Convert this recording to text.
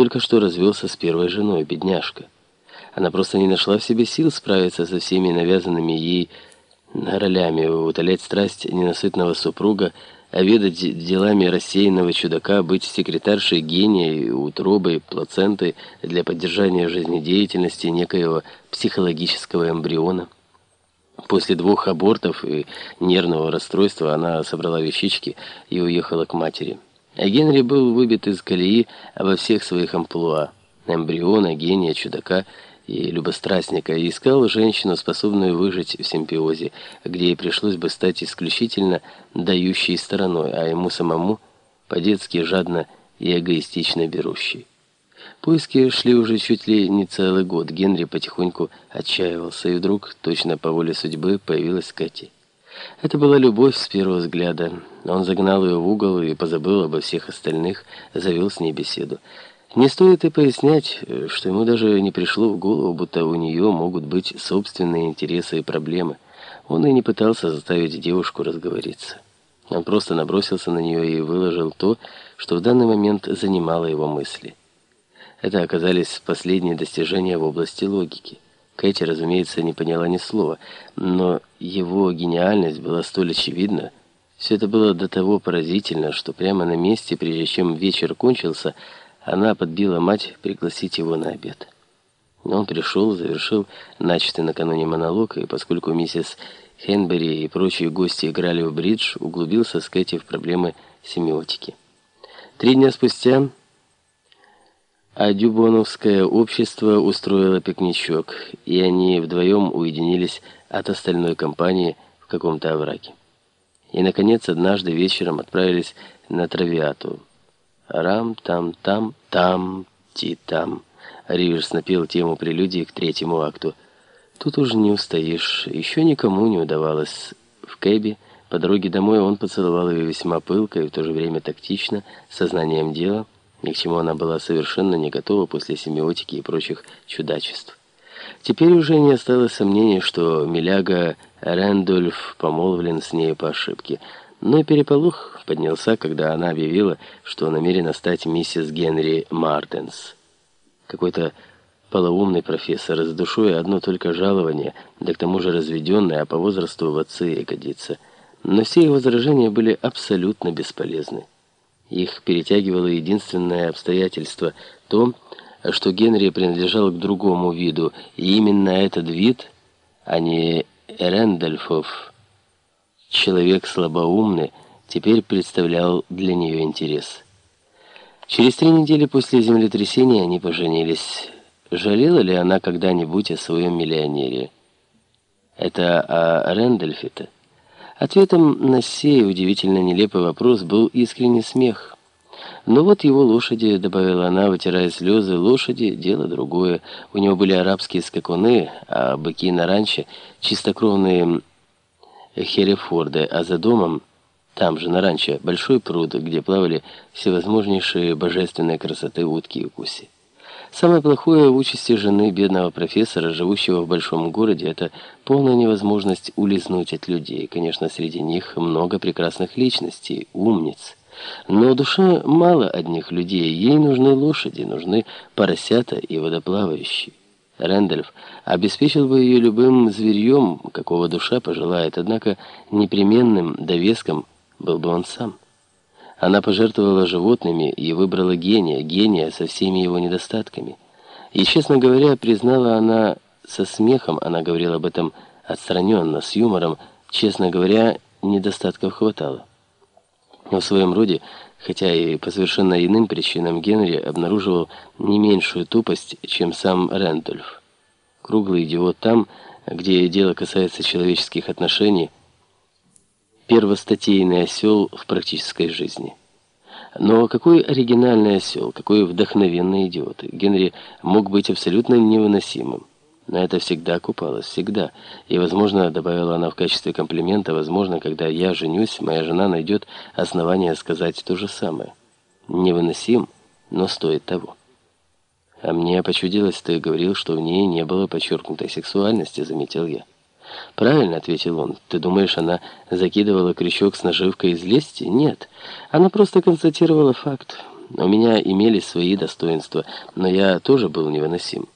только что развелся с первой женой, бедняжка. Она просто не нашла в себе сил справиться со всеми навязанными ей ролями, утолять страсть ненасытного супруга, оведать делами рассеянного чудака, быть секретаршей гения, утробой, плацентой для поддержания жизнедеятельности некоего психологического эмбриона. После двух абортов и нервного расстройства она собрала вещички и уехала к матери. А Генри был выбит из колеи во всех своих амплуа. Эмбриона, гения, чудака и любострастника, и искал женщину, способную выжить в симбиозе, где ей пришлось бы стать исключительно дающей стороной, а ему самому по-детски жадно и эгоистично берущей. Поиски шли уже чуть ли не целый год. Генри потихоньку отчаивался, и вдруг, точно по воле судьбы, появилась Кэти. Это была любовь с первого взгляда. Он загнал ее в угол и позабыл обо всех остальных, завел с ней беседу. Не стоит и пояснять, что ему даже не пришло в голову, будто у нее могут быть собственные интересы и проблемы. Он и не пытался заставить девушку разговориться. Он просто набросился на нее и выложил то, что в данный момент занимало его мысли. Это оказались последние достижения в области логики. Кэти, разумеется, не поняла ни слова, но его гениальность была столь очевидна. Все это было до того поразительно, что прямо на месте, прежде чем вечер кончился, она подбила мать пригласить его на обед. Он пришел, завершил начатый накануне монолог, и поскольку миссис Хенбери и прочие гости играли в бридж, углубился с Кэти в проблемы семиотики. Три дня спустя а Дюбоновское общество устроило пикничок, и они вдвоем уединились от остальной компании в каком-то овраге. И, наконец, однажды вечером отправились на травиату. Рам-там-там-там-ти-там. Риверс напел тему прелюдии к третьему акту. Тут уже не устоишь. Еще никому не удавалось. В кэбе по дороге домой он поцеловал ее весьма пылко и в то же время тактично, сознанием дела, ни к чему она была совершенно не готова после семиотики и прочих чудачеств. Теперь уже не осталось сомнений, что Миляга Рэндольф помолвлен с ней по ошибке. Но переполох поднялся, когда она объявила, что намерена стать миссис Генри Мартенс. Какой-то полоумный профессор с душой одно только жалование, да к тому же разведенный, а по возрасту в отцы и годится. Но все их возражения были абсолютно бесполезны. Их перетягивало единственное обстоятельство – то, что Генри принадлежал к другому виду, и именно этот вид, а не Рэндольфов, человек слабоумный, теперь представлял для нее интерес. Через три недели после землетрясения они поженились. Жалела ли она когда-нибудь о своем миллионере? Это о Рэндольфе-то? Ответом на сей удивительно нелепый вопрос был искренний смех. «Но вот его лошади», — добавила она, вытирая слезы, — «лошади — дело другое. У него были арабские скакуны, а быки на ранче — чистокровные херефорды, а за домом, там же на ранче, большой пруд, где плавали всевозможнейшие божественные красоты утки и гуси». Самое плохое в участи жены бедного профессора, живущего в большом городе, это полная невозможность улизнуть от людей. Конечно, среди них много прекрасных личностей, умниц. Но душа мало одних людей, ей нужны лошади, нужны поросята и водоплавающие. Рэндольф обеспечил бы ее любым зверьем, какого душа пожелает, однако непременным довеском был бы он сам. Она пожертвовала животными и выбрала гения, гения со всеми его недостатками. И, честно говоря, признала она со смехом, она говорила об этом отстраненно, с юмором, честно говоря, недостатков хватало. Но в своем роде, хотя и по совершенно иным причинам, Генри обнаруживал не меньшую тупость, чем сам Рэндольф. Круглый идиот там, где дело касается человеческих отношений – первостатейный осел в практической жизни. Но какой оригинальный осел, какой вдохновенный идиот. Генри мог быть абсолютно невыносимым. На это всегда купалась, всегда. И, возможно, добавила она в качестве комплимента, возможно, когда я женюсь, моя жена найдет основание сказать то же самое. Невыносим, но стоит того. А мне почудилось, ты говорил, что в ней не было подчеркнутой сексуальности, заметил я. «Правильно», — ответил он. «Ты думаешь, она закидывала крючок с наживкой из лести? Нет. Она просто констатировала факт. У меня имелись свои достоинства, но я тоже был невыносим.